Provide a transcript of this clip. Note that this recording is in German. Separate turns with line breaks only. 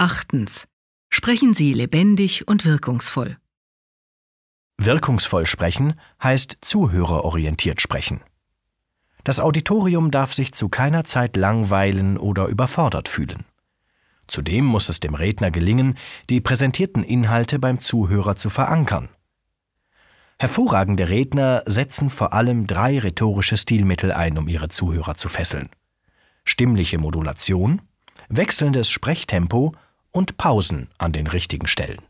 Achtens. Sprechen Sie lebendig und wirkungsvoll.
Wirkungsvoll sprechen heißt zuhörerorientiert sprechen. Das Auditorium darf sich zu keiner Zeit langweilen oder überfordert fühlen. Zudem muss es dem Redner gelingen, die präsentierten Inhalte beim Zuhörer zu verankern. Hervorragende Redner setzen vor allem drei rhetorische Stilmittel ein, um ihre Zuhörer zu fesseln. Stimmliche Modulation, wechselndes Sprechtempo und Pausen an den richtigen Stellen.